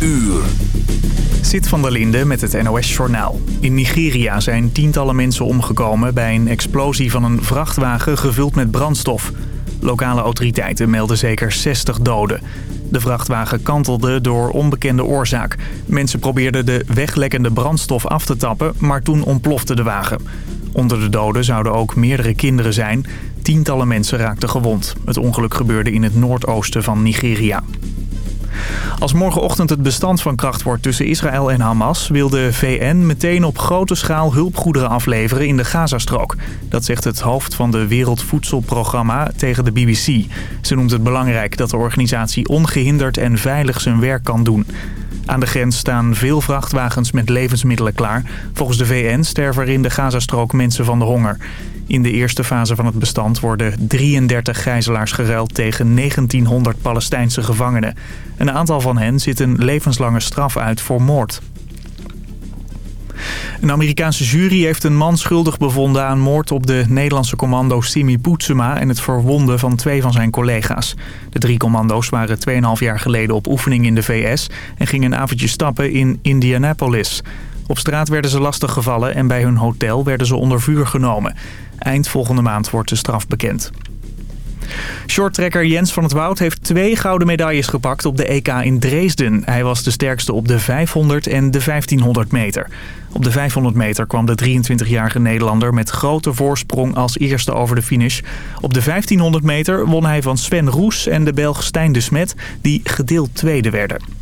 uur. Zit van der Linde met het NOS-journaal. In Nigeria zijn tientallen mensen omgekomen bij een explosie van een vrachtwagen gevuld met brandstof. Lokale autoriteiten melden zeker 60 doden. De vrachtwagen kantelde door onbekende oorzaak. Mensen probeerden de weglekkende brandstof af te tappen, maar toen ontplofte de wagen. Onder de doden zouden ook meerdere kinderen zijn. Tientallen mensen raakten gewond. Het ongeluk gebeurde in het noordoosten van Nigeria. Als morgenochtend het bestand van kracht wordt tussen Israël en Hamas... wil de VN meteen op grote schaal hulpgoederen afleveren in de Gazastrook. Dat zegt het hoofd van de Wereldvoedselprogramma tegen de BBC. Ze noemt het belangrijk dat de organisatie ongehinderd en veilig zijn werk kan doen. Aan de grens staan veel vrachtwagens met levensmiddelen klaar. Volgens de VN sterven er in de Gazastrook mensen van de honger. In de eerste fase van het bestand worden 33 gijzelaars geruild tegen 1900 Palestijnse gevangenen. Een aantal van hen zit een levenslange straf uit voor moord. Een Amerikaanse jury heeft een man schuldig bevonden aan moord op de Nederlandse commando Simi Poetsema en het verwonden van twee van zijn collega's. De drie commando's waren 2,5 jaar geleden op oefening in de VS en gingen een avondje stappen in Indianapolis. Op straat werden ze lastiggevallen en bij hun hotel werden ze onder vuur genomen. Eind volgende maand wordt de straf bekend. Shorttrekker Jens van het Woud heeft twee gouden medailles gepakt op de EK in Dresden. Hij was de sterkste op de 500 en de 1500 meter. Op de 500 meter kwam de 23-jarige Nederlander met grote voorsprong als eerste over de finish. Op de 1500 meter won hij van Sven Roes en de Belg Stijn de Smet, die gedeeld tweede werden.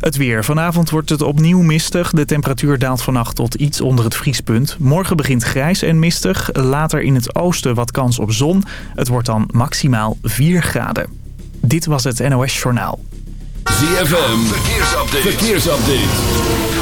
Het weer. Vanavond wordt het opnieuw mistig. De temperatuur daalt vannacht tot iets onder het vriespunt. Morgen begint grijs en mistig. Later in het oosten wat kans op zon. Het wordt dan maximaal 4 graden. Dit was het NOS Journaal. ZFM. Verkeersupdate. Verkeersupdate.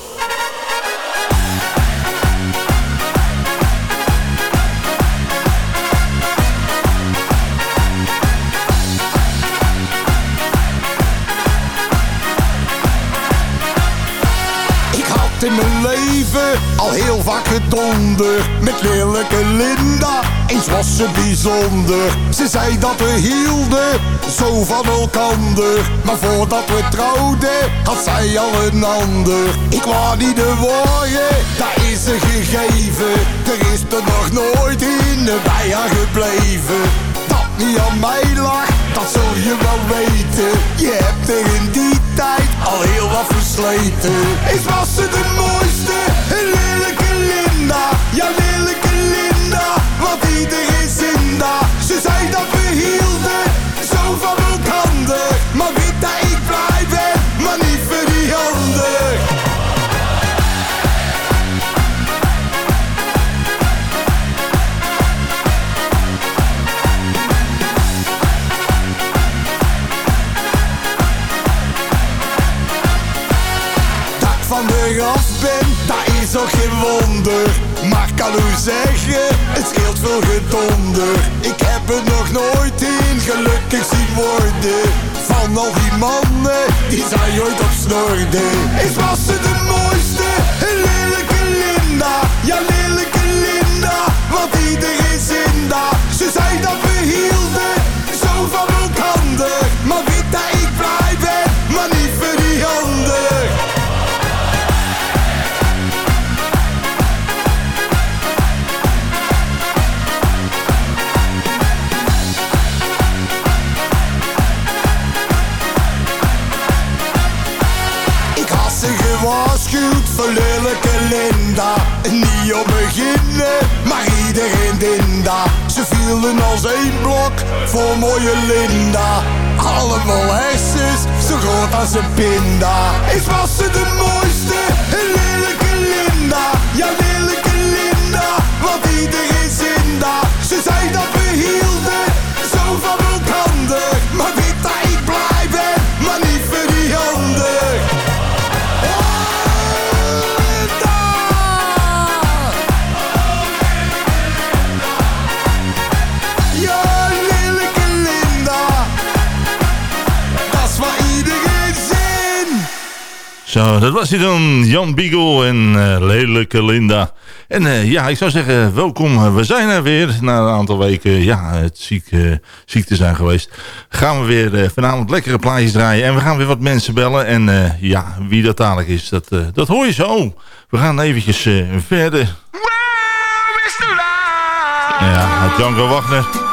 Al heel vaak gedonder Met lelijke Linda, eens was ze bijzonder. Ze zei dat we hielden, zo van elkander. Maar voordat we trouwden, had zij al een ander. Ik wou niet de worden, dat is ze gegeven. Er is er nog nooit in bij haar gebleven niet aan mij lag, dat zul je wel weten. Je hebt er in die tijd al heel wat versleten. Is was ze de mooiste, een lelijke Linda. Ja, lelijke Linda, want iedereen zinda Ze zei dat we op snorden. Hij dan. Jan Biegel en eh, lelijke Linda. En eh, ja, ik zou zeggen, welkom. We zijn er weer na een aantal weken. Ja, het ziek, eh, ziek te zijn geweest. Gaan we weer eh, vanavond lekkere plaatjes draaien. En we gaan weer wat mensen bellen. En eh, ja, wie dat dadelijk is, dat, eh, dat hoor je zo. We gaan eventjes eh, verder. Ja, Django Wagner.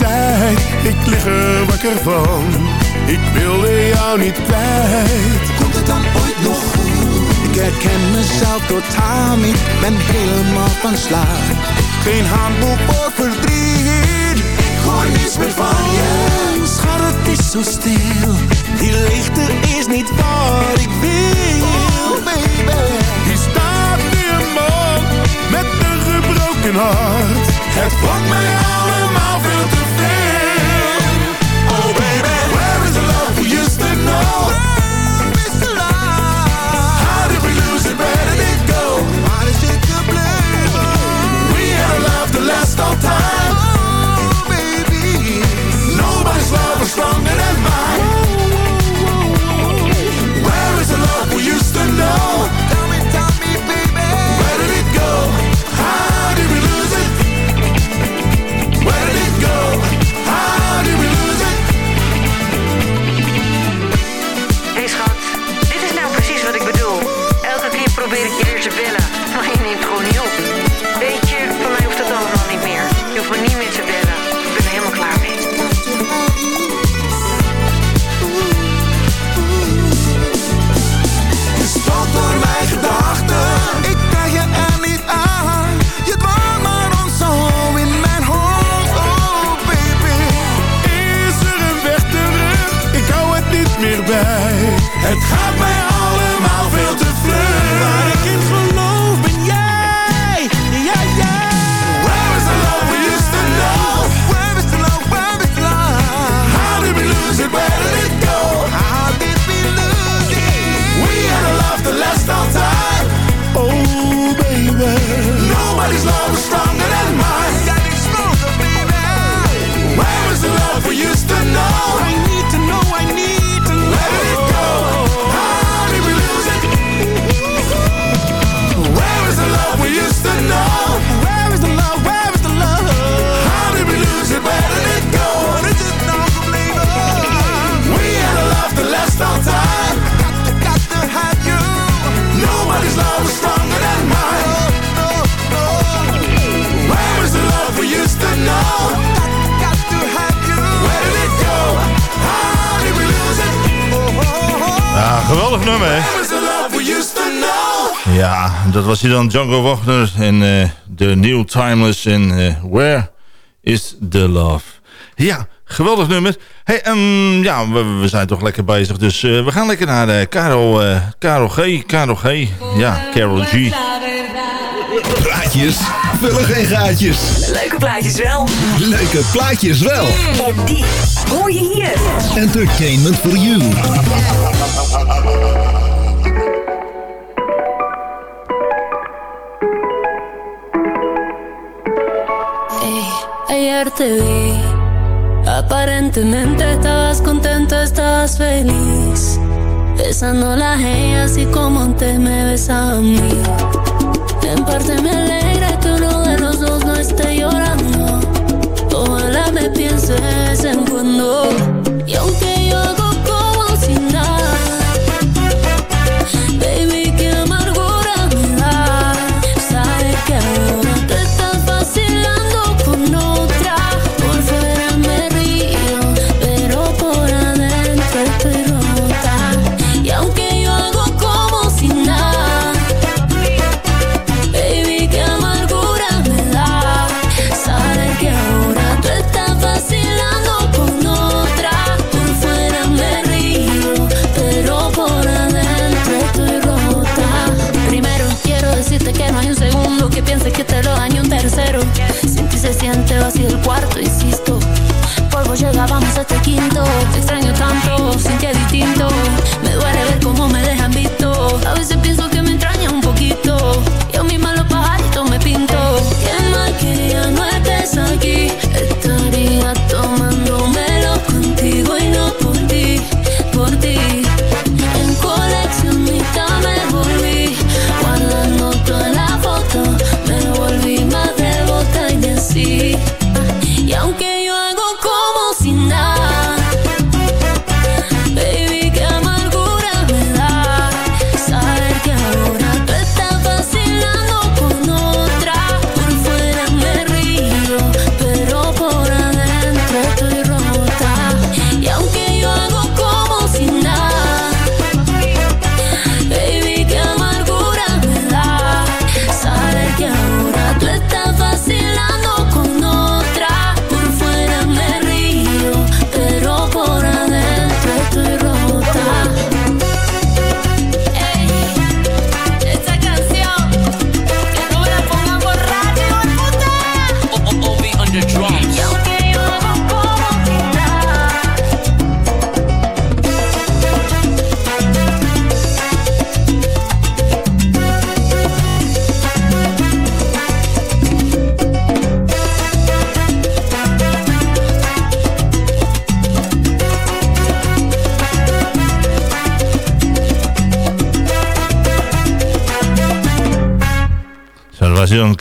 Tijd, ik lig er wakker van. Ik wilde jou niet kwijt. Komt het dan ooit nog goed? Ik herken mezelf totaal niet, ben helemaal van slag. Geen handboek voor verdriet. Ik hoor niets meer van je. Schat, het is zo stil. Die lichte is niet wat ik wil. Oh baby. Hier staat nu een man met een gebroken hart. Het wordt mij allemaal veel. Oh baby. Where is the love we used to know? Ja, geweldig nummer, hè? The? Ja, dat was hij dan, Django Wagner en eh, de New Timeless en eh, Where is the Love. Ja, geweldig nummer. Hey, ehm, ja, we, zijn toch lekker bezig, dus eh, we gaan lekker naar uh, Karel, Karel G. Karel G. Ja, Carol G. Praatjes vullen geen gaatjes. Leuke plaatjes wel. Leuke plaatjes wel. En die hoor je hier. Entertainment for you. Hey, ayer te vi. Aparentemente estabas contento, estabas feliz. Besando la las así como antes me besaba a mí. En parte me alegra le pienses en siente vacío el cuarto, insisto. Polvo llega, vamos a este quinto. Te extraño tanto, sin que distinto. Me duele ver cómo me dejan visto. A veces pienso que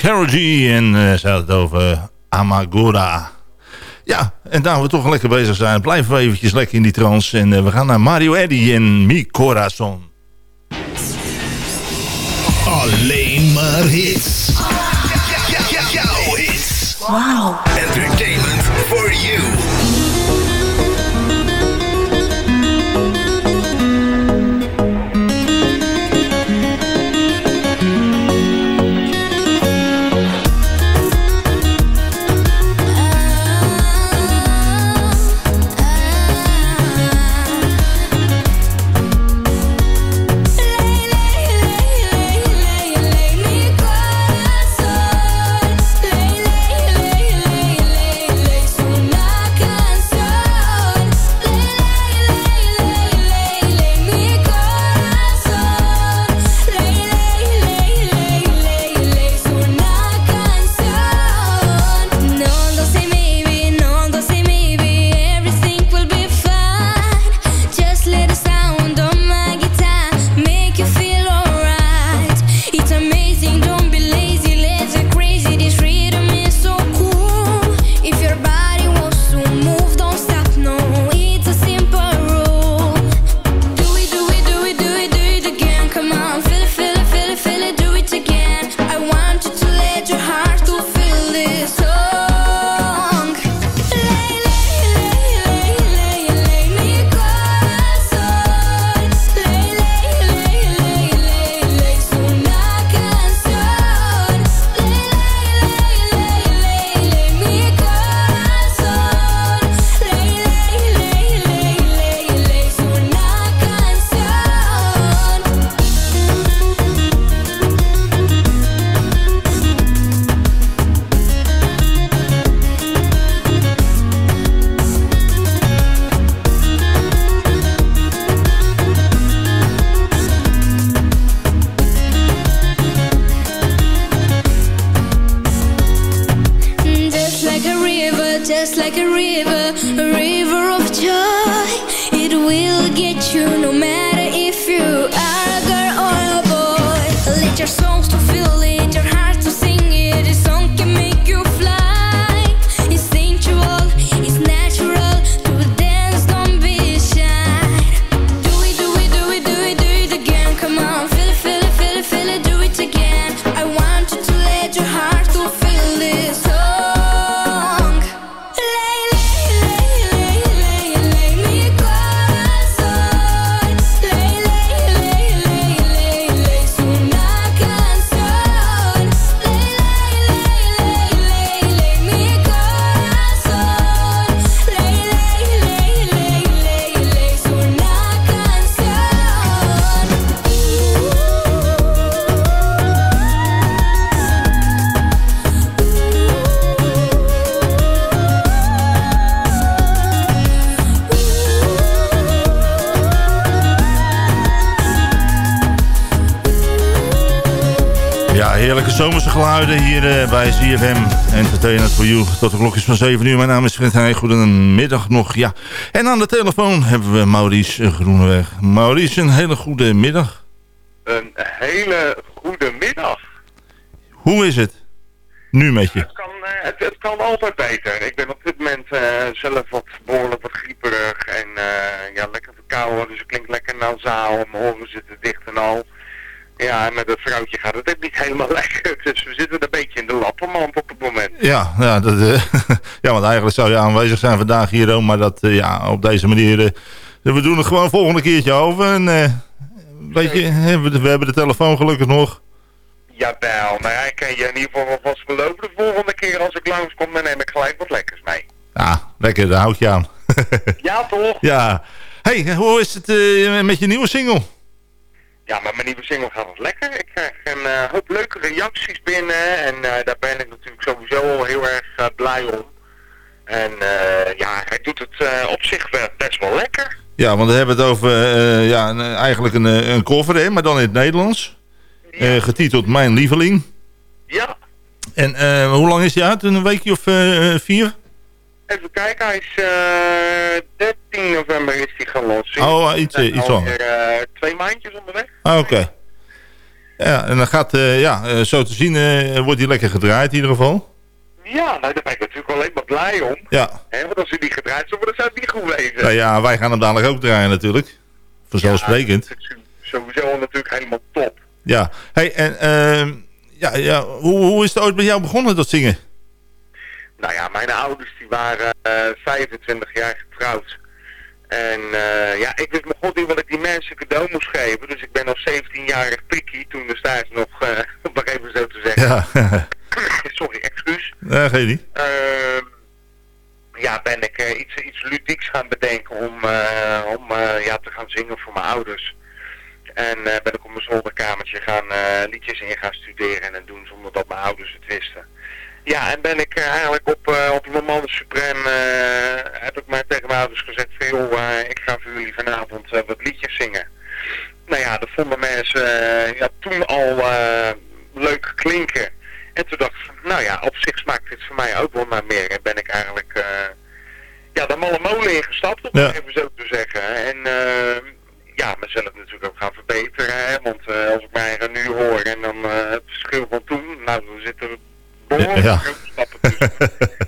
En eh, ze had het over Amagora. Ja, en daar we toch lekker bezig zijn, blijven we eventjes lekker in die trance. En eh, we gaan naar Mario Eddy en Mi Corazon. Alleen maar hits. Hits. Wow. Entertainment for you. Just like a river, a river of joy. It will get you no matter if you are a girl or a boy. Let your songs geluiden hier eh, bij CFM Entertainment for You. Tot de klokjes van 7 uur. Mijn naam is Fred Heij. Goedemiddag nog. Ja. En aan de telefoon hebben we Maurice Groeneweg. Maurice, een hele goede middag. Een hele goede middag. Hoe is het? Nu met je. Het kan, eh, het, het kan altijd beter. Ik ben op dit moment eh, zelf wat behoorlijk wat grieperig en ja, lekker verkouden. Dus het klinkt lekker nasaal. Mijn oren zitten dicht en al. Ja, en met het vrouwtje gaat het ook niet helemaal lekker. Dus we zitten een beetje in de lappenmand op het moment. Ja, ja, dat, eh, ja, want eigenlijk zou je aanwezig zijn vandaag hier ook. Maar dat, eh, ja, op deze manier... eh, we doen het gewoon volgende keertje over. En, weet je, we, we hebben de telefoon gelukkig nog. Jawel, ja, ik kan je in ieder geval wel vast beloven. De volgende keer als ik langskom, dan neem ik gelijk wat lekkers mee. Ja, lekker, daar houd je aan. Ja, toch? ja. hey, hoe is het met je nieuwe single? Ja, maar mijn nieuwe single gaat het lekker. Ik krijg een eh, hoop leuke reacties binnen en eh, daar ben ik natuurlijk sowieso al heel erg eh, blij om. En eh, ja, hij doet het op zich wel best wel lekker. Ja, want we hebben het over ja, een- eigenlijk een, een cover, hè, maar dan in het Nederlands. Getiteld Mijn Lieveling. Ja, En eh, hoe lang is die uit? Een weekje of vier? Even kijken, hij is eh 13 november is hij gelanceerd. Oh, iets, eh, zijn iets langer. alweer, eh, twee maandjes onderweg. Ah, oké. Ja, en dan gaat, eh, ja, eh, zo te zien, eh, wordt die lekker gedraaid in ieder geval. Ja, nou, daar ben ik natuurlijk alleen maar blij om. Ja. Hè, want als hij niet gedraaid zou worden, zou het niet goed wezen. Nou ja, wij gaan hem dadelijk ook draaien natuurlijk. Vanzelfsprekend. Ja, sowieso natuurlijk helemaal top. Ja. Hey, en ehm, ja, ja, hoe, hoe is het ooit bij jou begonnen, dat zingen? Nou ja, mijn ouders die waren eh 25 jaar getrouwd. En eh, ja, ik wist mijn god niet wat ik die mensen cadeau moest geven. Dus ik ben nog 17-jarig pikkie, toen destijds nog, eh om maar even zo te zeggen. Ja, Sorry, excuus. ja geen niet. Ehm, ja, ben ik eh, iets, iets ludieks gaan bedenken om, eh, om eh, ja, te gaan zingen voor mijn ouders. En eh, ben ik op mijn zolderkamertje gaan eh, liedjes in gaan studeren en doen zonder dat mijn ouders het wisten. Ja, en ben ik eh, eigenlijk op, eh op Le Mans Supreme, eh, heb ik maar tegen mijn ouders gezegd van joh, ik ga voor jullie vanavond wat liedjes zingen. Nou ja, dat vonden mensen ja, toen al leuk klinken. En toen dacht ik, nou ja, op zich smaakt dit voor mij ook wel naar meer. En ben ik eigenlijk ja, de malle molen ingestapt, om Ja. het even zo te zeggen. En eh, ja, mezelf natuurlijk ook gaan verbeteren. Hè? Want als ik mij nu hoor en dan het verschil van toen, nou, dan zitten er behoorlijk Ja. grote stappen tussen.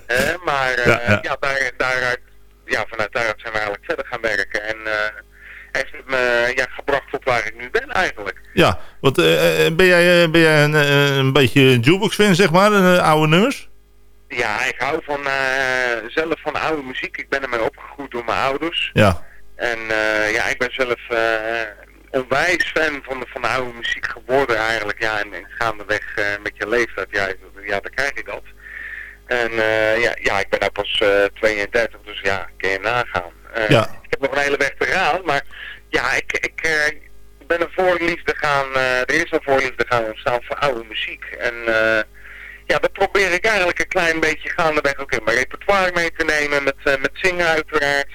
Hè, maar eh, Ja, daar, daaruit, ja, vanuit daaruit zijn we eigenlijk verder gaan werken. En eh, heeft het me ja, gebracht tot waar ik nu ben eigenlijk. Ja, want eh, eh, ben jij, eh, ben jij een, eh, een beetje jukebox fan, zeg maar, een eh, oude nummers? Ja, ik hou van, eh, zelf van oude muziek. Ik ben ermee opgegroeid door mijn ouders. Ja. En eh, ja, ik ben zelf eh, onwijs fan van de, van de oude muziek geworden eigenlijk. Ja, en, en gaandeweg eh, met je leeftijd, ja, ja, dan krijg je dat. En eh, ja, ja, ik ben nou pas eh 32, dus ja, kun je nagaan. Eh, Ja. Ik heb nog een hele weg te gaan, maar ja, ik, ik eh, ben een voorliefde gaan, eh, er is een voorliefde gaan ontstaan voor oude muziek. En eh, ja, dat probeer ik eigenlijk een klein beetje gaandeweg ook in mijn repertoire mee te nemen, met, eh, met zingen uiteraard.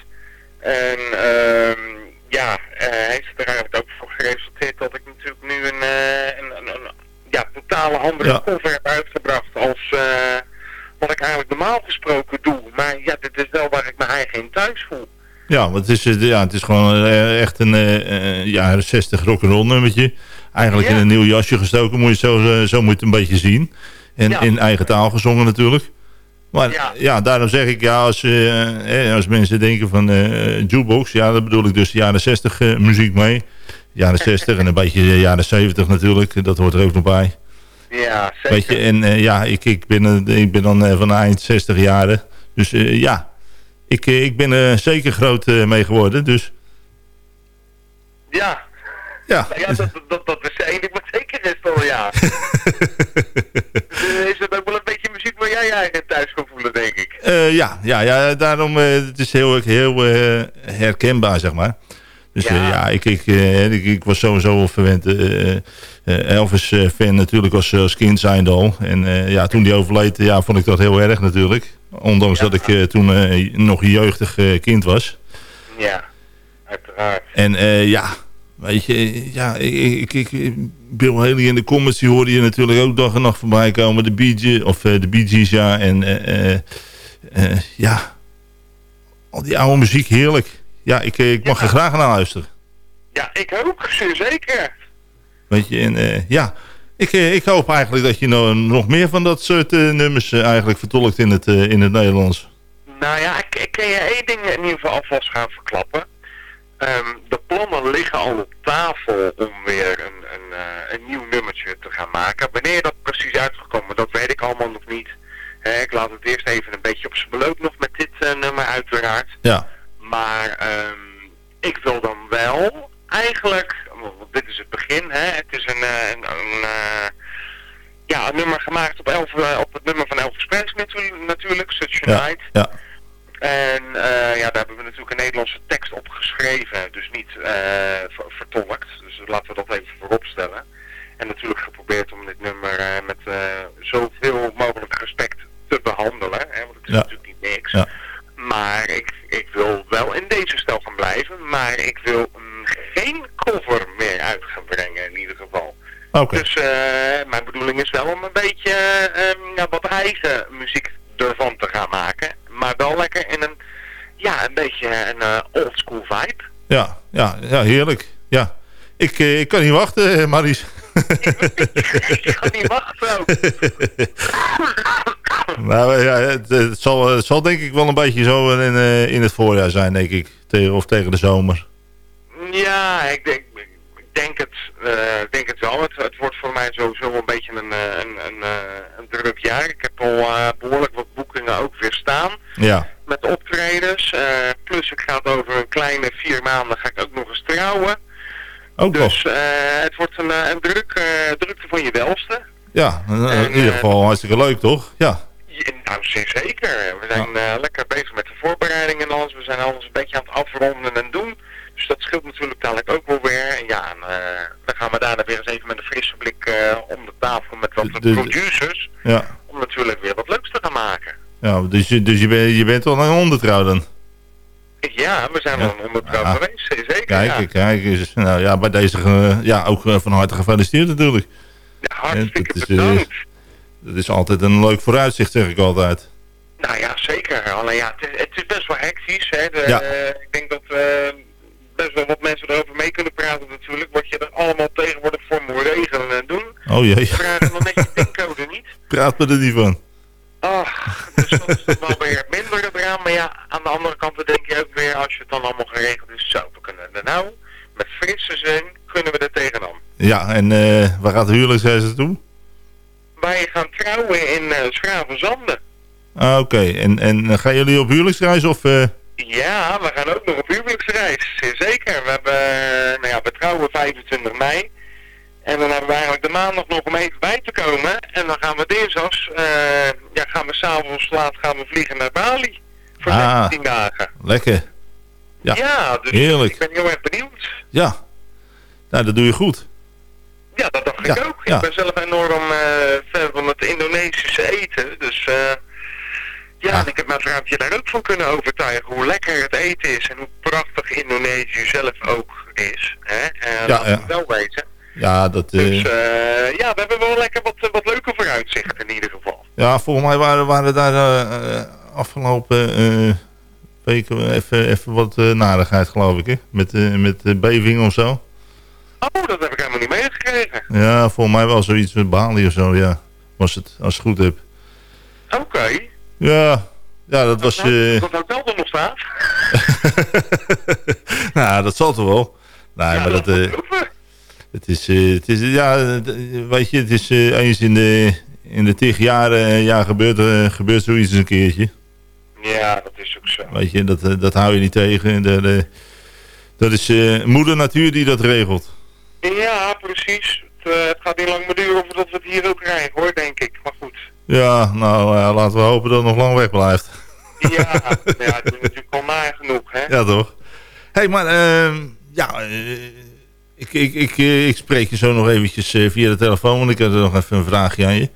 En ehm, ja, eh, heeft er eigenlijk ook voor geresulteerd dat ik natuurlijk nu een, eh, een, een, een ja, totale andere Ja. cover heb uitgebracht als eh, wat ik eigenlijk normaal gesproken doe. Maar voel. Ja, want het is, eh, ja, het is gewoon eh, echt een eh, jaren 60 rock'n'roll nummertje. Eigenlijk Ja. in een nieuw jasje gestoken, moet je zo, zo moet je het een beetje zien. En Ja. in eigen taal gezongen natuurlijk. Maar ja, Ja. daarom zeg ik, ja, als, eh, als mensen denken van eh jukebox, ja, dat bedoel ik dus de jaren 60 eh, muziek mee. Jaren 60 en een beetje de jaren 70 natuurlijk, dat hoort er ook nog bij. Ja, zeker. Weet je, en eh, ja, ik, ik, ben, eh, ik ben dan eh, van eind 60 jaren. Dus eh, ja, ik, eh, ik ben er zeker groot eh, mee geworden. Dus Ja. ja, Nou ja, dat, dat, dat is ding wat zeker is toch, ja. Dus, is het ook wel een beetje muziek waar jij je eigen thuis kan voelen, denk ik. Eh, ja, ja, ja, daarom uh, het is heel, heel uh, herkenbaar, zeg maar. Dus ja, uh, ja ik, ik, uh, ik, ik, was sowieso wel verwend. Elvis-fan natuurlijk als, als kind zijnde al. En ja, toen die overleed, ja, vond ik dat heel erg natuurlijk. Ondanks dat ik toen nog een jeugdig kind was. Ja, uiteraard. En ja, weet je, ja, ik, ik, ik, Bill Haley in de comments, die hoorde je natuurlijk ook dag en nacht voorbij komen. De Bee of de Bee Gees, ja. En ja, al die oude muziek, heerlijk. Ja, ik, ik mag ja. er graag naar luisteren. Ja, ik ook, zeker. Weet je, en uh, ja, ik, uh, ik hoop eigenlijk dat je nou, nog meer van dat soort uh, nummers eigenlijk vertolkt in het, in het Nederlands. Nou ja, ik, ik kan je één ding in ieder geval alvast gaan verklappen. Um, de plannen liggen al op tafel om weer een, een, een nieuw nummertje te gaan maken. Wanneer dat precies uitgekomen, dat weet ik allemaal nog niet. Ik laat het eerst even een beetje op zijn beloop nog met dit nummer uiteraard. Ja. Maar um, ik wil dan wel eigenlijk, want dit is het begin, hè, het is een, een, een uh, ja, een nummer gemaakt op, Elf, uh, op het nummer van Elvis Presley natuurlijk, natuurlijk Such a Night. Ja. En uh, ja, daar hebben we natuurlijk een Nederlandse tekst op geschreven, dus niet vertolkt. Dus laten we dat even voorop stellen. En natuurlijk geprobeerd om dit nummer met zoveel mogelijk respect te behandelen, hè, want het is ja. natuurlijk niet niks. Ja. Maar ik, ik wil wel in deze stijl gaan blijven. Maar ik wil um, geen cover meer uit gaan brengen in ieder geval. Okay. Dus uh, mijn bedoeling is wel om een beetje ja, wat eigen muziek ervan te gaan maken. Maar wel lekker in een, ja, een beetje een uh, old school vibe. Ja, ja, ja heerlijk. Ja. Ik, uh, ik kan niet wachten, Maries. ik kan niet wachten. nou ja, het, het, zal, het zal denk ik wel een beetje zo in, uh, in het voorjaar zijn, denk ik. Tegen, of tegen de zomer. Ja, ik denk, ik denk, het, uh, ik denk het wel. Het, het wordt voor mij sowieso een beetje een, een, een, een druk jaar. Ik heb al uh, behoorlijk wat boekingen ook weer staan. Ja. Met optredens. Uh, plus ik ga over een kleine vier maanden ga ik ook nog eens trouwen. Ook dus het wordt een, een druk, drukte van je welste. Ja, in en, ieder geval hartstikke leuk toch? Ja. Nou, zeker. We zijn ja. uh, lekker bezig met de voorbereiding en alles. We zijn alles een beetje aan het afronden en doen. Dus dat scheelt natuurlijk dadelijk ook wel weer. En ja, en, uh, dan gaan we daarna weer eens even met een frisse blik uh, om de tafel met wat de, producers. Ja. Om natuurlijk weer wat leuks te gaan maken. Ja, dus, dus je, ben, je bent wel een ondertrouw dan? Ja, we zijn wel een ondertrouw ja. geweest, zeker. Kijk, ja. kijk. Dus, nou, ja, bij deze ja, ook van harte gefeliciteerd natuurlijk. Ja, hartstikke bedankt. Is, dat is altijd een leuk vooruitzicht, zeg ik altijd. Nou ja, zeker. Alleen ja, het is, het is best wel hectisch. Hè. De, ja. uh, ik denk dat uh, best wel wat mensen erover mee kunnen praten natuurlijk. Wat je er allemaal tegenwoordig voor moet regelen en doen. Oh jee. Vragen dan net je pincode niet. Praat me er niet van. Ach, dus dat is dan wel weer minder eraan. Maar ja, aan de andere kant denk je ook weer, als je het dan allemaal geregeld is, zo, we kunnen er nou, met frisse zin, kunnen we er tegenaan. Ja, en uh, waar gaat de huwelijksreis toe? Wij gaan trouwen in uh, Schravenzanden. Ah, oké. Okay. En, en gaan jullie op huwelijksreis of... Uh... Ja, we gaan ook nog op huwelijksreis. Zeker. We hebben, nou ja, we trouwen 25 mei. En dan hebben we eigenlijk de maandag nog om even bij te komen. En dan gaan we dinsdags, uh, ja, gaan we s'avonds laat gaan we vliegen naar Bali. Voor ah, 16 dagen. Lekker. Ja, ja dus heerlijk. ik ben heel erg benieuwd. Ja, nou dat doe je goed. Ja, dat dacht ja, ik ook. Ja. Ik ben zelf enorm uh, fan van het Indonesische eten. Dus uh, ja, ja. En ik heb mijn vrouwtje daar ook van kunnen overtuigen hoe lekker het eten is. En hoe prachtig Indonesië zelf ook is. Hè? En ja, ja. wel weten. Ja, dat... Dus uh, ja, we hebben wel lekker wat, wat leuke vooruitzichten in ieder geval. Ja, volgens mij waren, waren daar afgelopen week even, even wat eh, narigheid, geloof ik, hè? Met, eh, met eh, beving of zo. Oh, dat heb ik helemaal niet Ja, volgens mij wel zoiets met Bali of zo, ja. Was het, als ik het goed heb. Oké. Ja, ja dat was... eh, Dat hotel er nog staat. nou, dat zal toch wel. Nee, maar dat... eh, het is, eh, het is, ja, weet je, het is eens in de, in de tig jaren eh, ja, gebeurt, er gebeurt zoiets een keertje. Ja, dat is ook zo. Weet je, dat, dat hou je niet tegen. Dat, eh, dat is moeder natuur die dat regelt. Ja, precies. Het, eh, het gaat niet lang meer duren voordat we het hier ook krijgen, hoor, denk ik. Maar goed. Ja, nou laten we hopen dat het nog lang weg blijft. Ja, ja het is natuurlijk al nagenoeg, hè. Ja, toch? Hé, hey, maar ehm, ja, eh, ik, ik, ik, eh, ik spreek je zo nog eventjes via de telefoon, want ik heb er nog even een vraagje aan je.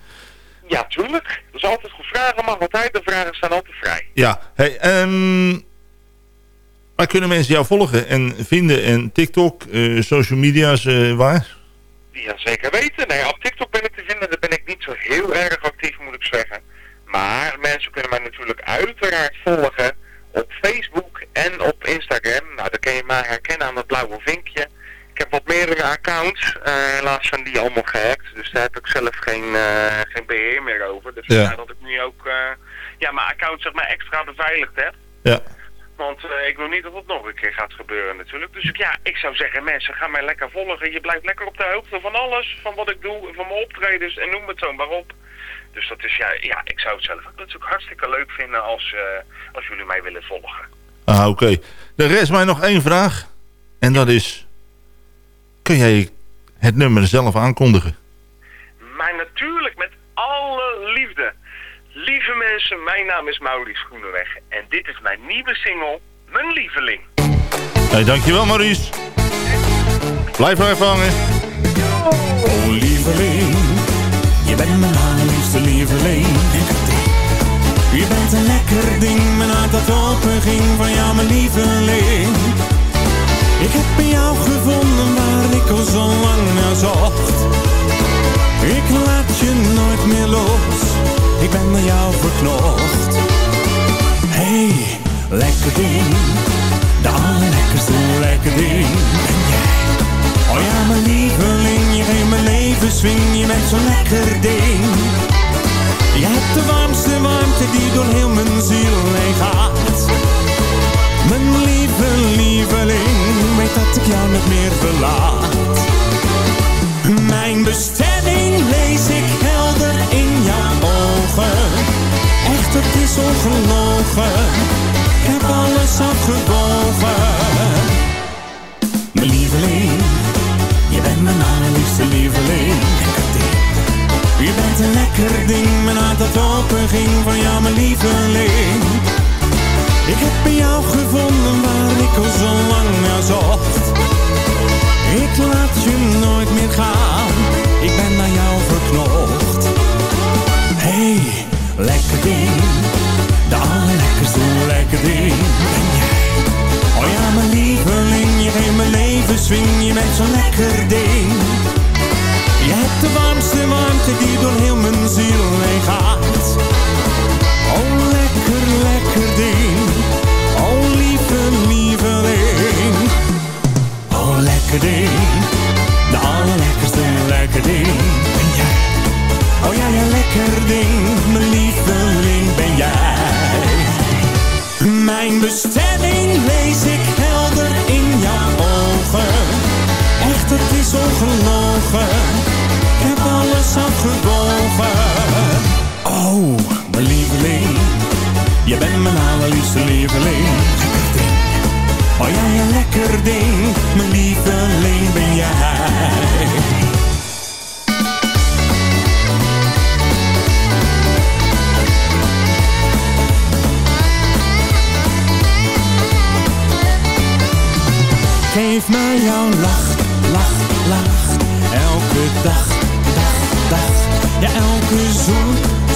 Ja, tuurlijk. Dat is altijd goed vragen, mag altijd. De vragen staan altijd vrij. Ja, hey, ehm, waar kunnen mensen jou volgen en vinden? En TikTok, eh, social media's, eh, waar? Ja, zeker weten. Nee, op TikTok ben ik te vinden. Daar ben ik niet zo heel erg actief, moet ik zeggen. Maar mensen kunnen mij natuurlijk uiteraard volgen op Facebook en op Instagram. Nou, dan kun je mij herkennen aan het blauwe vinkje. Ik heb wat meerdere accounts. Eh, helaas zijn die allemaal gehackt. Dus daar heb ik zelf geen, eh, geen beheer meer over. Dus Ja. dat ik nu ook ja, mijn account zeg maar extra beveiligd heb. Ja. Want eh, ik wil niet dat het nog een keer gaat gebeuren natuurlijk. Dus ik, ja, ik zou zeggen, mensen, ga mij lekker volgen. Je blijft lekker op de hoogte van alles. Van wat ik doe, van mijn optredens en noem het zo maar op. Dus dat is, ja, ja ik zou het zelf ook natuurlijk hartstikke leuk vinden als, eh, als jullie mij willen volgen. Ah, oké. Er rest mij nog één vraag. En dat is, kun jij het nummer zelf aankondigen? Maar natuurlijk met alle liefde. Lieve mensen, mijn naam is Maurice Groeneweg. En dit is mijn nieuwe single, Mijn Lieveling. Hey, dankjewel Maurice. Blijf maar even hangen. Oh lieveling, je bent mijn allerliefste lieveling. Je bent een lekker ding, mijn hart dat open ging van jou mijn lieveling. Ik heb in jou gevonden waar ik al zo lang naar zocht. Ik laat je nooit meer los, ik ben bij jou verknocht. Hey, lekker ding, de allerlekkerste lekker ding ben jij. Oh ja, mijn lieveling, je geeft mijn leven swing, je bent zo'n lekker ding. Je hebt de warmste warmte die door heel mijn ziel heen gaat. Mijn lieve lieveling, weet dat ik jou niet meer verlaat. Mijn bestemming lees ik helder in jouw ogen. Echt, het is ongelogen, ik heb alles afgewogen. Mijn lieveling, je bent mijn allerliefste lieveling. Je bent een lekker ding, mijn hart dat open ging van jou, mijn lieveling. Ik heb bij jou gevonden waar ik al zo zo'n lekker ding. Je hebt de warmste warmte die door heel mijn ziel heen gaat. Oh, lekker, lekker ding. Oh, lieve lieveling. Oh, lekker ding. De allerlekkerste lekker ding ben jij. Oh ja, ja, lekker ding. Mijn lieveling ben jij. Mijn bestemming lees ik helder in jouw ogen. Is ongelogen. Ik heb alles afgewogen. Oh, mijn lieveling. Je bent mijn allerliefste lieveling. Oh ja, ja, lekker ding. Mijn lieveling ben jij. Geef mij jouw lach, Elke dag, dag, dag. Ja, elke zoen,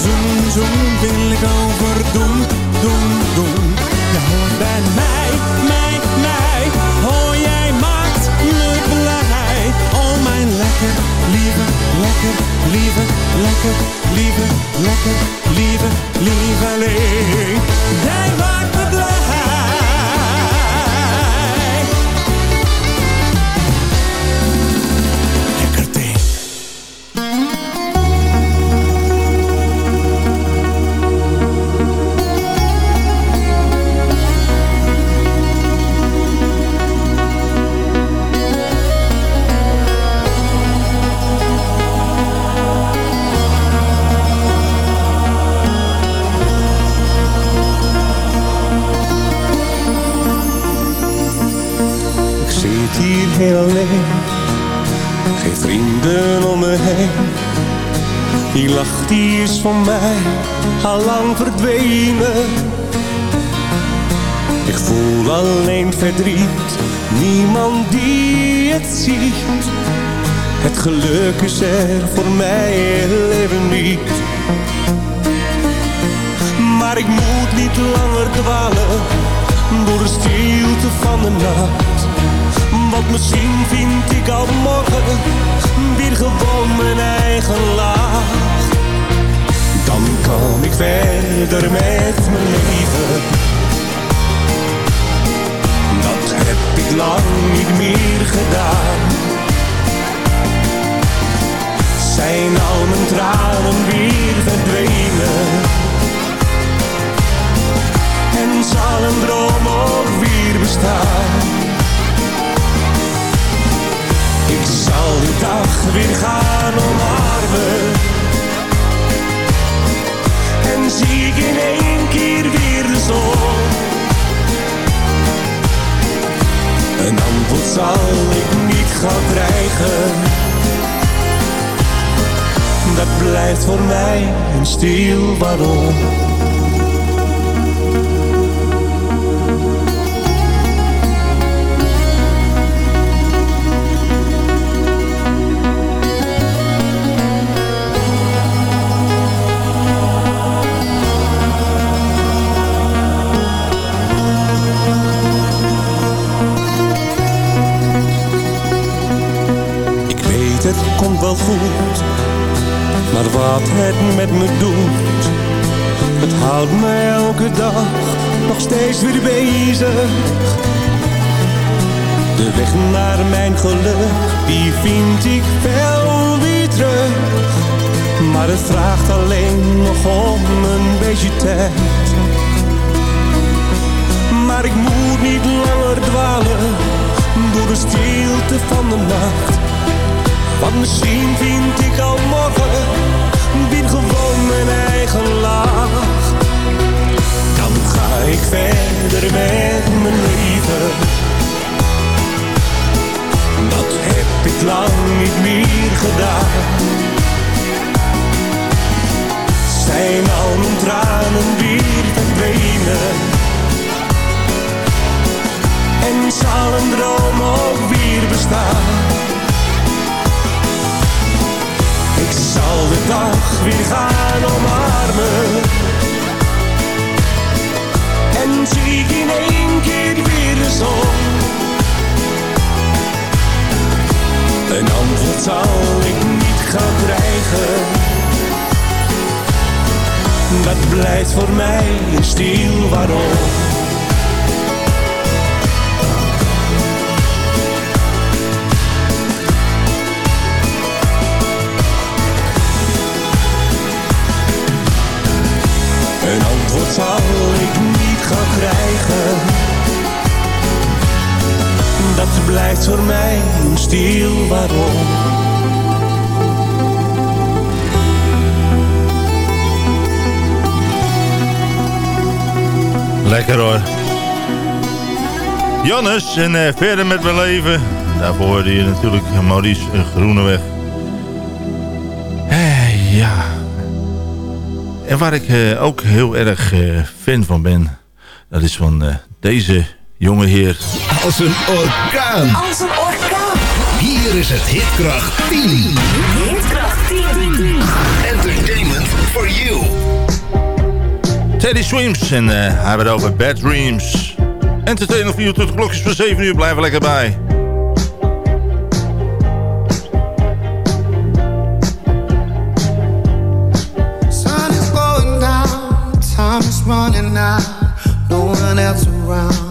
zoen, zoen wil ik overdoen, doen, doen. Je hoort bij mij, mij, mij. Oh, jij maakt me blij. Oh, mijn lekker, lieve, lekker, lieve, lekker, lieve, lekker, lieve, lieveling. Verder met mijn leven. Dat heb ik lang niet meer gedaan. Zijn al mijn tranen weer verdwenen? En zal een droom ook weer bestaan? Ik zal die dag weer gaan omarmen. Zie ik in één keer weer de zon. Een antwoord zal ik niet gaan krijgen. Dat blijft voor mij een stil waarom. Houdt me elke dag nog steeds weer bezig. De weg naar mijn geluk, die vind ik wel weer terug. Maar het vraagt alleen nog om een beetje tijd. Maar ik moet niet langer dwalen door de stilte van de nacht. Want misschien vind ik al morgen weer gewoon mijn eigen laag. Ga ik verder met mijn leven. Dat heb ik lang niet meer gedaan. Zijn al mijn tranen weer verdwenen? En zal een droom ook weer bestaan? Ik zal de dag weer gaan omarmen. Zie ik in één keer weer de zon. Een antwoord zal ik niet gaan krijgen. Dat blijft voor mij een stil waarom. Blijft voor mij een stil waarom. Lekker hoor. Jannes en eh, verder met mijn leven. Daarvoor hoorde je natuurlijk Maurice Groeneweg. Eh, ja. En waar ik eh, ook heel erg eh, fan van ben... dat is van eh, deze jonge heer. Als een orkaan. Als een orkaan. Hier is het Hitkracht 10. Hitkracht 10. Entertainment for you. Teddy Swims en hij hebben het over Bad Dreams. Entertainment voor you tot de klokjes van 7 uur. Blijf er lekker bij. Sun is going down, time is running out, no one else around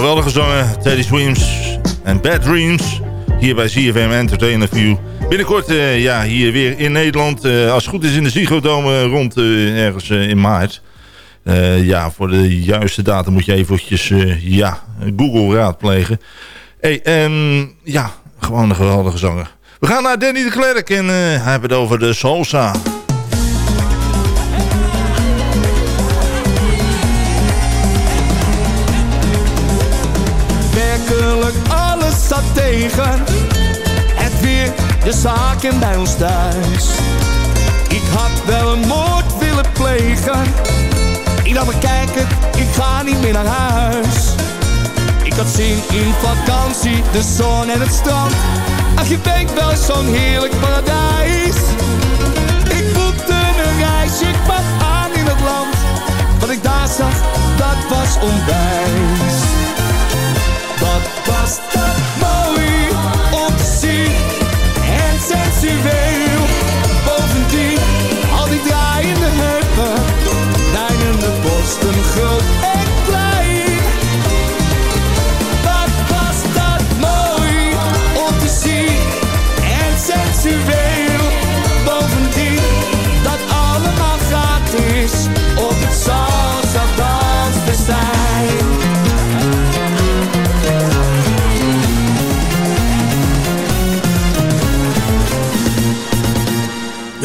geweldig gezongen. Teddy Swims en Bad Dreams. Hier bij ZFM Entertainer View. Binnenkort eh, ja, hier weer in Nederland. eh, als het goed is in de Ziggo Dome rond eh, ergens eh, in maart. Eh, ja, voor de juiste datum moet je eventjes eh, ja, Google raadplegen. Hey, ehm, ja, gewoon een geweldige zanger. We gaan naar Danny de Klerk en eh, hij heeft het over de salsa. Staat tegen. Het weer, de zaken bij ons thuis. Ik had wel een moord willen plegen. Ik dacht, bekijk het, ik ga niet meer naar huis. Ik had zin in vakantie, de zon en het strand. Ach, je weet wel, zo'n heerlijk paradijs. Ik boekte een reisje, ik kwam aan in het land. Wat ik daar zag, dat was onwijs. Wat was dat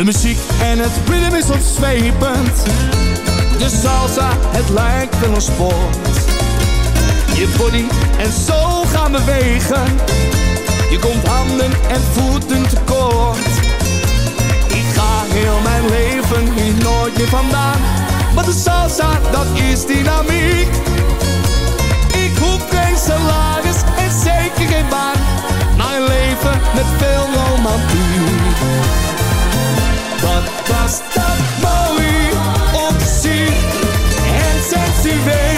muziek en het ritme is ontzwepend. De salsa, het lijkt wel een sport. Je body en zo gaan bewegen. Je komt handen en voeten tekort. Ik ga heel mijn leven hier nooit meer vandaan. Want de salsa, dat is dynamiek. Ik hoef geen salaris en zeker geen baan. Maar een leven met veel romantiek. Wat was dat mooi te zien en sensueel.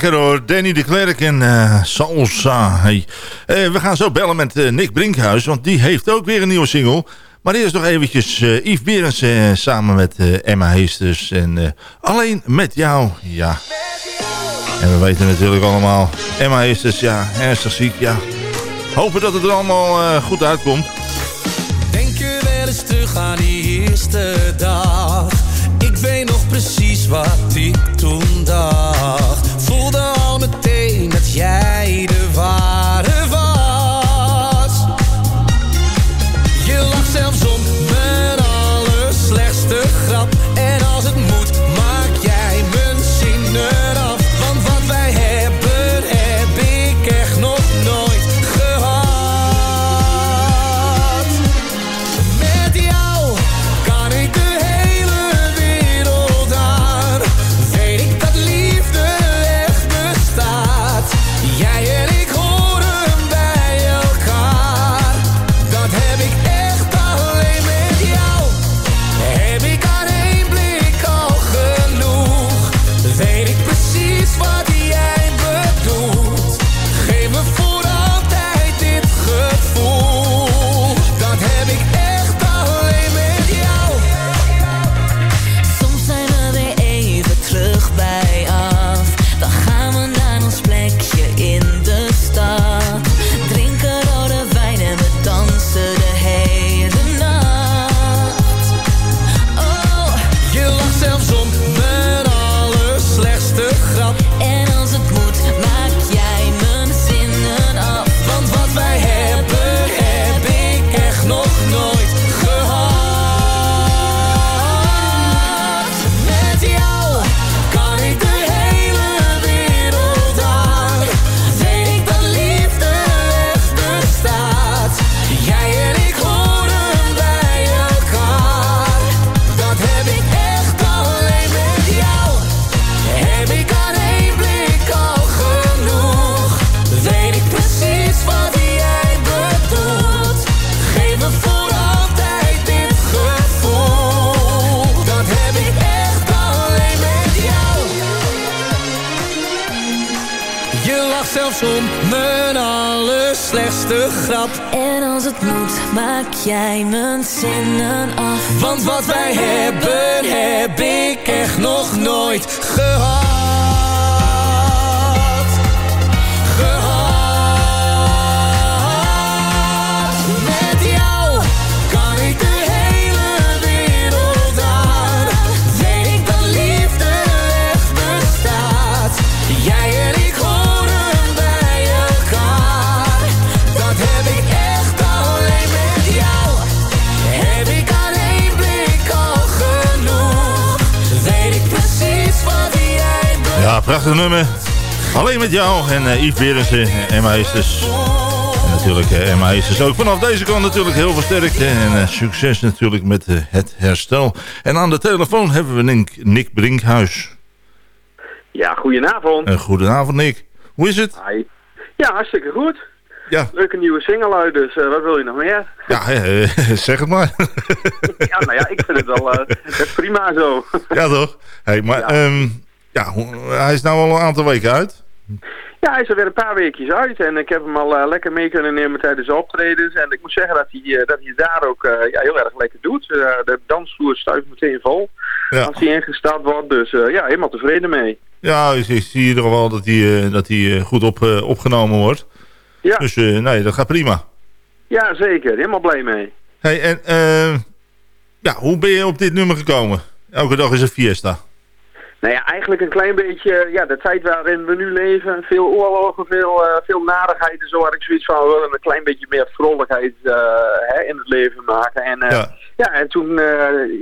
Lekker hoor. Danny de Klerk en eh, Salsa. Hey. Eh, we gaan zo bellen met eh, Nick Brinkhuis, want die heeft ook weer een nieuwe single. Maar eerst nog eventjes Yves Berens samen met Emma Heesters. En alleen met jou, ja. En we weten natuurlijk allemaal, Emma Heesters, ja, ernstig ziek, ja. Hopen dat het er allemaal goed uitkomt. wel eens terug aan die eerste dag. Ik weet nog precies wat ik toen dacht. Voelde al meteen dat jij de ware maak jij mijn zinnen af. Want wat wij hebben, heb ik echt nog nooit gehad. Prachtig nummer. Alleen met jou en uh, Yves Berensen, uh, Emma Heesters. En natuurlijk uh, Emma Heesters ook vanaf deze kant natuurlijk heel versterkt. En uh, succes natuurlijk met uh, het herstel. En aan de telefoon hebben we Nick, Nick Brinkhuis. Ja, goedenavond. Uh, goedenavond Nick. Hoe is het? Hi. Ja, hartstikke goed. Ja. Leuke nieuwe single uit, dus eh, wat wil je nog meer? Ja, eh, zeg het maar. ja, nou ja, ik vind het wel eh, best prima zo. ja toch? Hey, maar ja. Ja, hij is nou al een aantal weken uit. Ja, hij is er weer een paar weekjes uit en ik heb hem al eh, lekker mee kunnen nemen tijdens de optredens. En ik moet zeggen dat hij, eh, dat hij daar ook eh, ja, heel erg lekker doet. De dansvloer stuift meteen vol Ja. als hij ingestart wordt. Dus ja, helemaal tevreden mee. Ja, ik, ik zie hier wel dat hij, dat hij goed op, opgenomen wordt. Ja. Dus nee, dat gaat prima. Ja, zeker. Helemaal blij mee. Hey, en ja, hoe ben je op dit nummer gekomen? Elke dag is een fiesta. Nou ja, eigenlijk een klein beetje ja, de tijd waarin we nu leven. Veel oorlogen, veel, eh, veel narigheid en zo had ik zoiets van, we willen een klein beetje meer vrolijkheid eh, hè, in het leven maken. En, eh, Ja. ja. en toen,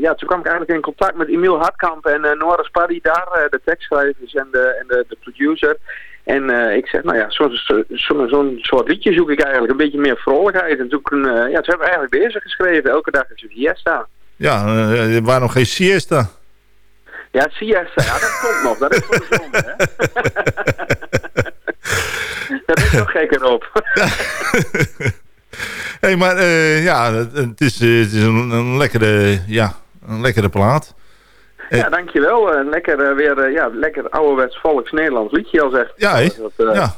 ja, toen kwam ik eigenlijk in contact met Emiel Hartkamp en uh, Nora Spaddy daar, de tekstschrijvers en de, en de, de producer. En ik zeg, nou ja, zo'n zo, zo, soort liedje zoek ik eigenlijk, een beetje meer vrolijkheid. En toen, ja, toen hebben we eigenlijk deze geschreven, elke dag is een fiesta. Ja, waarom geen siesta? Ja, siesta, ja, dat komt nog, dat is voor de zon, hè. Daar ben ik nog gekker op. hey, maar eh, ja, het, is, eh, het is een, een lekkere, ja, een lekkere plaat. Ja, dankjewel. Lekker uh, weer, ja, lekker ouderwets volks-Nederlands liedje al zegt. Ja? Dat, ja.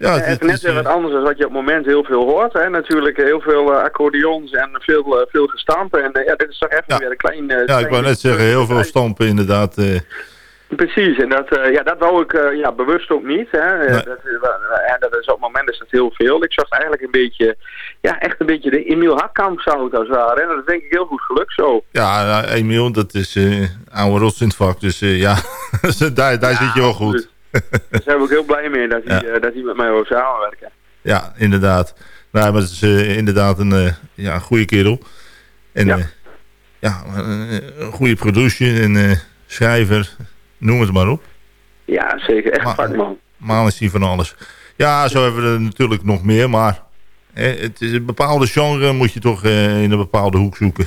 Ja, het, het is net weer wat anders dan wat je op het moment heel veel hoort. Hè. Natuurlijk heel veel accordeons en veel, veel gestampen. En ja, dit is toch even ja. weer een klein... ja, ik wou net zeggen, heel veel stampen inderdaad. Precies, en dat, eh, ja, dat wou ik eh, ja, bewust ook niet. Hè. Eh, Nee. Dat, dat is op het moment is dat heel veel. Ik zag eigenlijk een beetje, ja, echt een beetje de Emiel Hartkamp zou het als het ware. En dat is denk ik heel goed gelukt zo. Ja, Emiel, dat is eh oude rots in het vak. Dus eh, ja, daar, daar zit je wel goed. Daar zijn we ook heel blij mee dat hij, eh, dat hij met mij wil samenwerken. Ja, inderdaad. Nou, maar het is eh, inderdaad een, eh, ja, een goede kerel. En ja, ja een, goede producer en schrijver, noem het maar op. Ja, zeker. Echt vakman. Man is hij van alles. Ja, zo hebben we er natuurlijk nog meer, maar hè, het is een bepaalde genre moet je toch in een bepaalde hoek zoeken.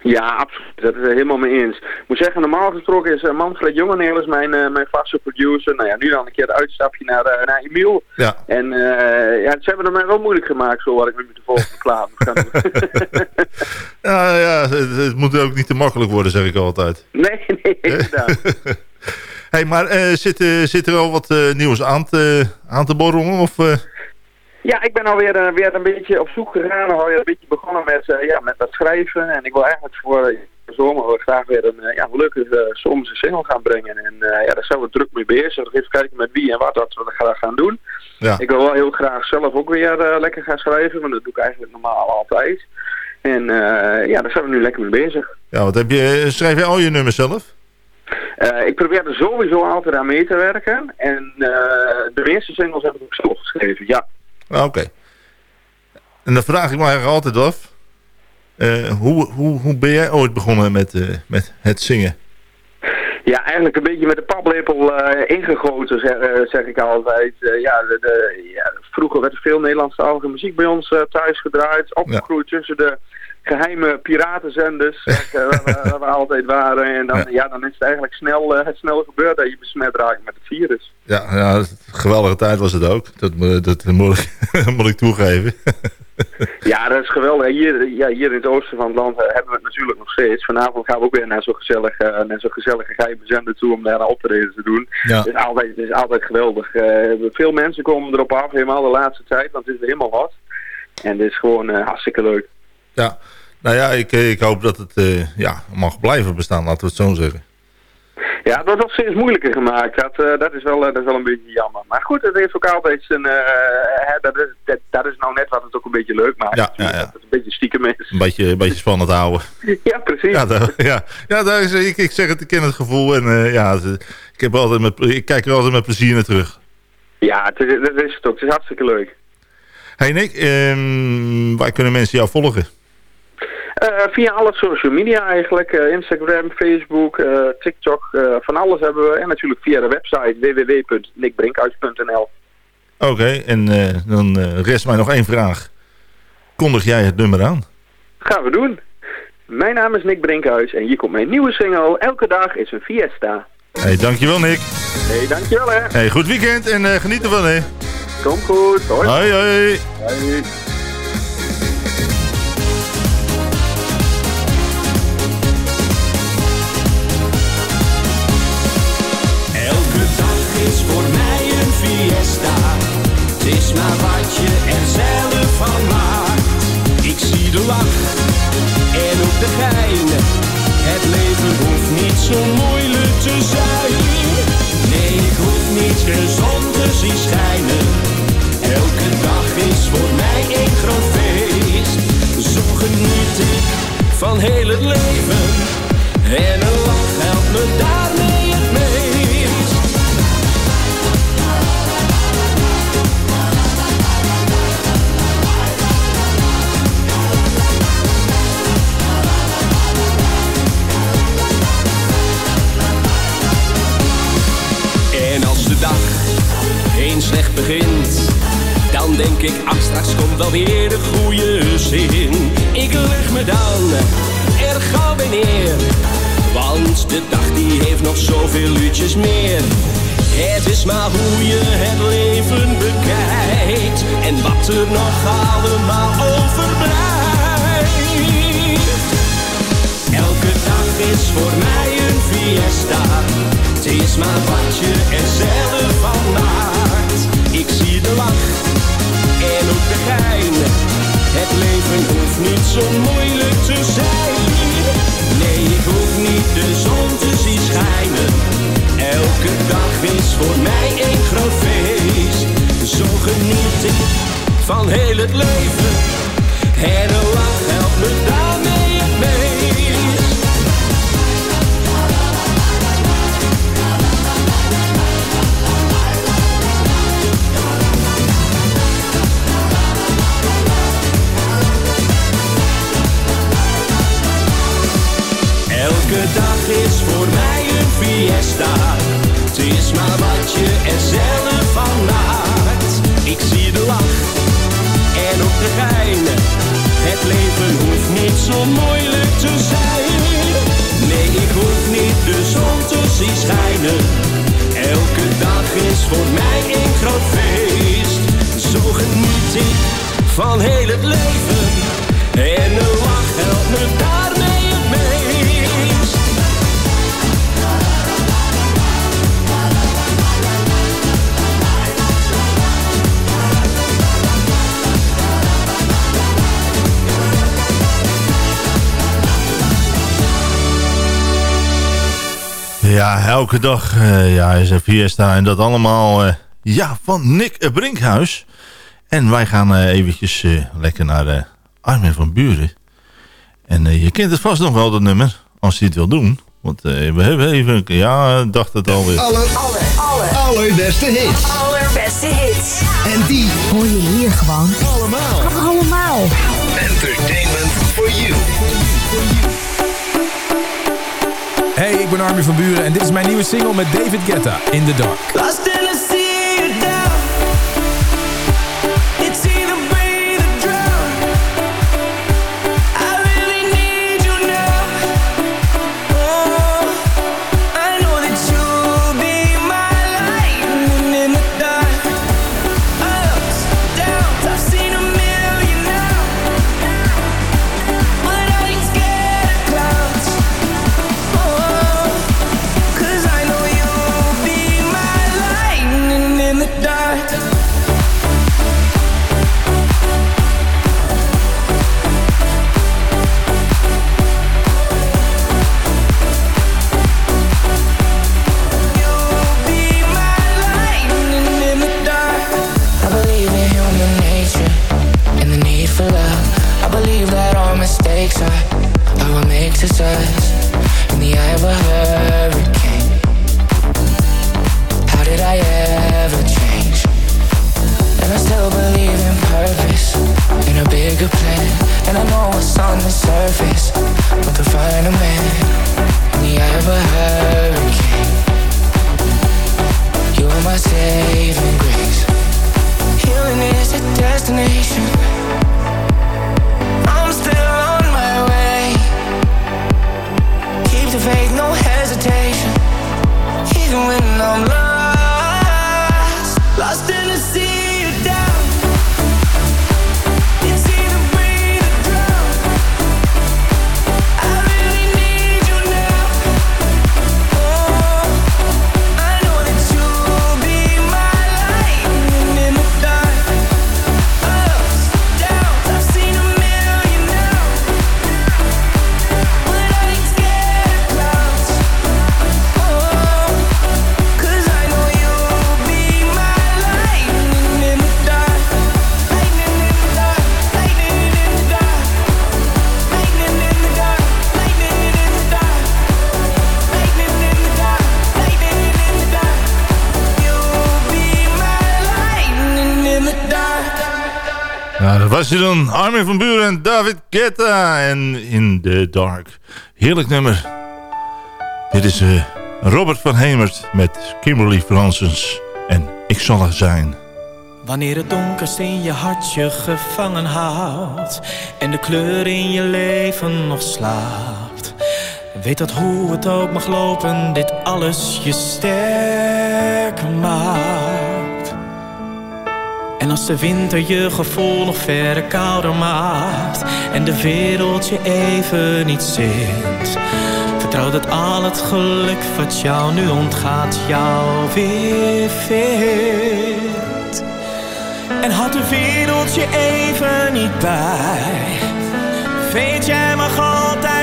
Ja, absoluut. Dat is helemaal mee eens. Ik moet zeggen, normaal gesproken is uh, Manfred Jongeneel is mijn, uh, mijn vaste producer. Nou ja, nu dan een keer het uitstapje naar, uh, naar Emiel. Ja. En uh, ja, ze hebben het mij wel moeilijk gemaakt, zo wat ik nu met de volgende klaar moet gaan doen. ja, ja het, het, moet ook niet te makkelijk worden, zeg ik altijd. Nee, nee, inderdaad. hey, maar zit, zit er al wat nieuws aan te, aan te borrelen? Of, Ja, ik ben alweer uh, weer een beetje op zoek gegaan. Alweer een beetje begonnen met, uh, ja, met dat schrijven. En ik wil eigenlijk voor de zomer graag weer een ja, leuke zomerse single gaan brengen. En ja, daar zijn we druk mee bezig. Even kijken met wie en wat dat we graag gaan doen. Ja. Ik wil wel heel graag zelf ook weer lekker gaan schrijven. Want dat doe ik eigenlijk normaal altijd. En ja, daar zijn we nu lekker mee bezig. Ja, wat heb je, schrijf je al je nummers zelf? Uh, ik probeer er sowieso altijd aan mee te werken. En de eerste singles heb ik ook zelf geschreven, ja. Oké. Okay. En dan vraag ik me eigenlijk altijd af. Uh, hoe, hoe, hoe ben jij ooit begonnen met, met het zingen? Ja, eigenlijk een beetje met de paplepel ingegoten, zeg, zeg, ik altijd. ja, de, de, ja, vroeger werd er veel Nederlandstalige muziek bij ons thuis gedraaid. Opgegroeid ja. tussen de geheime piratenzenders, waar, waar we altijd waren. En dan, ja. ja. dan is het eigenlijk snel, uh, het snel gebeurd dat je besmet raakt met het virus. Ja, ja een geweldige tijd was het ook. Dat, dat moet, ik, moet ik toegeven. ja, dat is geweldig. Hier, ja, hier in het oosten van het land uh, hebben we het natuurlijk nog steeds. Vanavond gaan we ook weer naar zo'n gezellig, uh, naar zo'n gezellige geheime zender toe om daar optreden te doen. Ja. Het, is altijd, het is altijd geweldig. veel mensen komen erop af, helemaal de laatste tijd, want het is helemaal hot. En het is gewoon hartstikke leuk. Ja, nou ja, ik, ik hoop dat het uh, ja, mag blijven bestaan, laten we het zo zeggen. Ja, wordt nog steeds moeilijker gemaakt. Dat, uh, dat, is wel, dat is wel een beetje jammer. Maar goed, het heeft ook altijd zijn... Hè, dat, is, dat, dat, is nou net wat het ook een beetje leuk maakt. Ja, ja, ja. Dat het een beetje stiekem is. Een beetje, een beetje spannend houden. ja, precies. Ja, ja. ja daar is, ik, ik zeg het, ik ken het gevoel. En ja, ik, heb altijd met, ik kijk er altijd met plezier naar terug. Ja, het is, dat is het ook. Het is hartstikke leuk. Hey Nick, um, waar kunnen mensen jou volgen? Uh, via alle social media eigenlijk. Uh, Instagram, Facebook, uh, TikTok. van alles hebben we. En natuurlijk via de website www.nickbrinkhuis.nl Oké, okay, en dan rest mij nog één vraag. Kondig jij het nummer aan? Gaan we doen. Mijn naam is Nick Brinkhuis en hier komt mijn nieuwe single. Elke dag is een fiesta. Hey, dankjewel Nick. Hey, dankjewel hè. Hey, goed weekend en geniet ervan hè. Kom goed. Hoi. Hoi, hoi. hoi. Is maar wat je er zelf van maakt. Ik zie de lach en ook de gein. Het leven hoeft niet zo moeilijk te zijn. Nee, ik hoef niet de zon te zien schijnen. Elke dag is voor mij een groot feest. Zo geniet ik van heel het leven. En een lach denk ik, ach straks komt wel weer de goede zin. Ik leg me dan er gauw neer, want de dag die heeft nog zoveel uurtjes meer. Het is maar hoe je het leven bekijkt en wat er nog allemaal overblijft. Elke dag is voor mij een fiesta. Het is maar wat je er zelf van maakt. Ik zie de lach en ook de gein. Het leven hoeft niet zo moeilijk te zijn. Nee, ik hoef niet de zon te zien schijnen. voor mij één groot feest. Zo geniet ik van heel het leven. En een lach helpt me daarmee Elke dag is voor mij een fiesta. Het is maar wat je er zelf van maakt. Ik zie de lach en ook de gein. Het leven hoeft niet zo moeilijk te zijn. Nee, ik hoef niet de zon te zien schijnen. Elke dag is voor mij een groot feest. Zo geniet ik van heel het leven. En een lach helpt me daarmee Ja, elke dag eh, ja, is er fiesta en dat allemaal eh, ja, van Nick Brinkhuis. En wij gaan eh, eventjes eh, lekker naar eh, Armin van Buren. En eh, je kent het vast nog wel, dat nummer, als hij het wil doen. Want eh, we hebben even, ja, dacht het alweer. Aller, aller, aller, allerbeste hits. Allerbeste hits. En die Hoor je hier gewoon. allemaal. Allemaal. Entertainment for you. Ik ben Armin van Buren en dit is mijn nieuwe single met David Guetta, In The Dark. A bigger plan. And I know what's on the surface, but to find a man in the eye of a hurricane. You are my saving grace. Healing is a destination. I'm still on was hij dan. Armin van Buren en David Guetta. En In The Dark. Heerlijk nummer. Dit is eh, Robert van Hemert met Kimberly Fransens. En Ik zal er zijn. Wanneer het donkerst in je hart je gevangen houdt En de kleur in je leven nog slaapt Weet dat hoe het ook mag lopen Dit alles je sterker maakt En als de winter je gevoel nog verre kouder maakt En de wereld je even niet zint Vertrouw dat al het geluk wat jou nu ontgaat Jou weer vindt. En had de wereld je even niet bij Weet jij mag altijd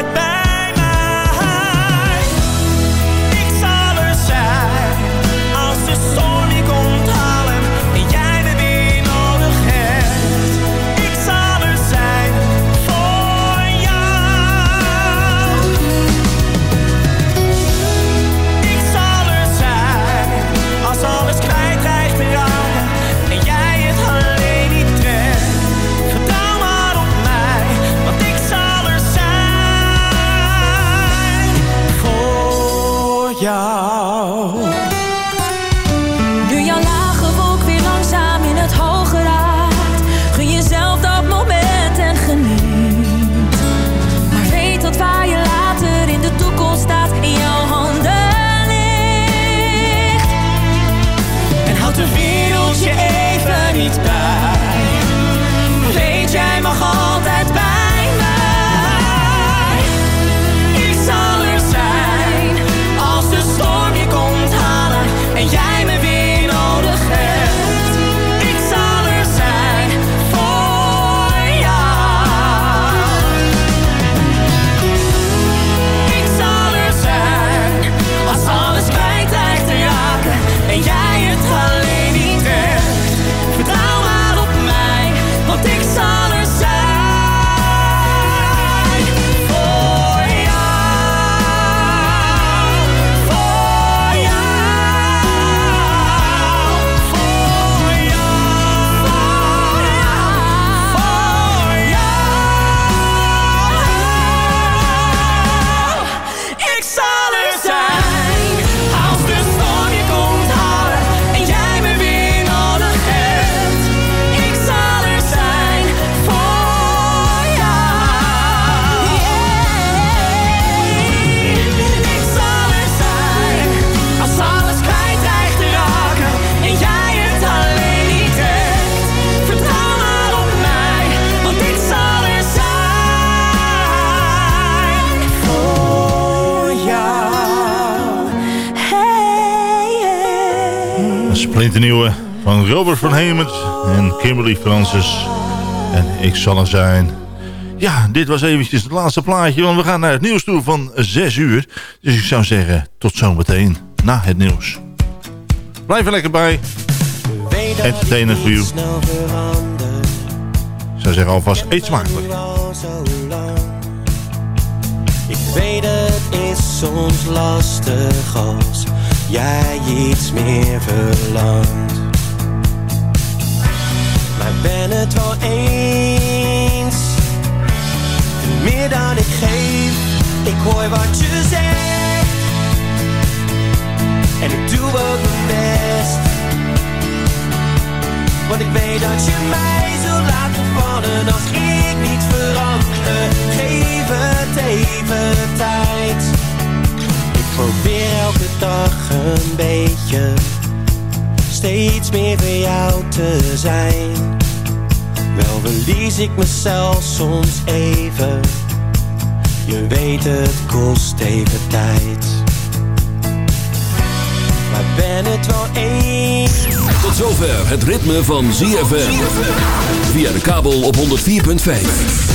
Een splinternieuwe van Robert van Hemert en Kimberly Francis. En ik zal er zijn. Ja, dit was eventjes het laatste plaatje, want we gaan naar het nieuws toe van 6 uur. Dus ik zou zeggen, tot zometeen na het nieuws. Blijf er lekker bij. Entertainment for you. Ik zou zeggen alvast, eet smakelijk. Ik weet het is soms lastig als jij iets meer verlangt. Maar ben het wel eens. Meer dan ik geef, ik hoor wat je zegt. En ik doe ook mijn best. Want ik weet dat je mij zult laten vallen als ik niet verander. Geef het even tijd. Probeer elke dag een beetje steeds meer voor jou te zijn. Wel verlies ik mezelf soms even. Je weet het kost even tijd. Maar ben het wel eens. Tot zover het ritme van ZFM. Via de kabel op 104.5.